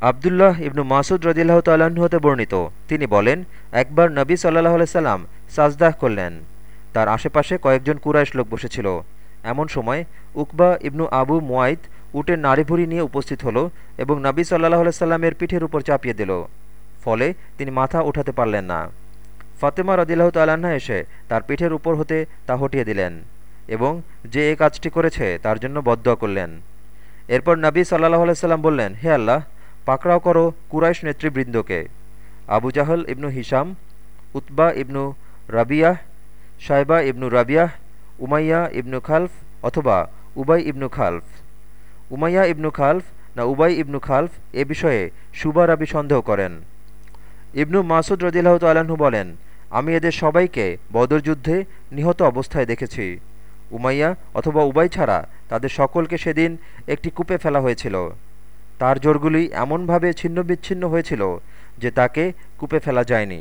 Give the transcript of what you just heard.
আবদুল্লাহ ইবনু মাসুদ রদিল্লাহ হতে বর্ণিত। তিনি বলেন, একবার নবী সাল্লাহ সাল্লাম সাজদাহ করলেন। তার আশেপাশে কয়েকজন কুরাইশ লোক বসেছিল। এমন সময় উকবা ইবনু আবু মুয়াইদ উটের নাড়িভুড়ি নিয়ে উপস্থিত হলো এবং নবী সাল্লাহ সাল্লামের পিঠের উপর চাপিয়ে দিল। ফলে তিনি মাথা উঠাতে পারলেন না। ফাতেমা রদিল্লাহ তাল্লাহা এসে তার পিঠের উপর হতে তা হটিয়ে দিলেন এবং যে এ কাজটি করেছে তার জন্য বদয়া করলেন। এরপর নবী সাল্লাহ সাল্লাম বললেন, হে আল্লাহ পাকড়াও করো কুরাইশ নেতৃবৃন্দকে। Abu Jahl ibn Hisham Utbah ibn Rabiah Shaybah ibn Rabiah, Umayyah ibn Khalaf অথবা Ubay ibn Khalaf. Umayyah ibn Khalaf না উবাই ইবনু খালফ এ বিষয়ে সুবা রাবি সন্দেহ করেন। ইবনু মাসুদ রদিল্লাহ তাল্লাহ্ন বলেন, আমি এদের সবাইকে বদর যুদ্ধে নিহত অবস্থায় দেখেছি। উমাইয়া অথবা উবাই ছাড়া তাদের সকলকে সেদিন একটি কূপে ফেলা হয়েছিল। তার জোরগুলি এমনভাবে ছিন্নবিচ্ছিন্ন হয়েছিল যে তাকে কূপে ফেলা যায়নি।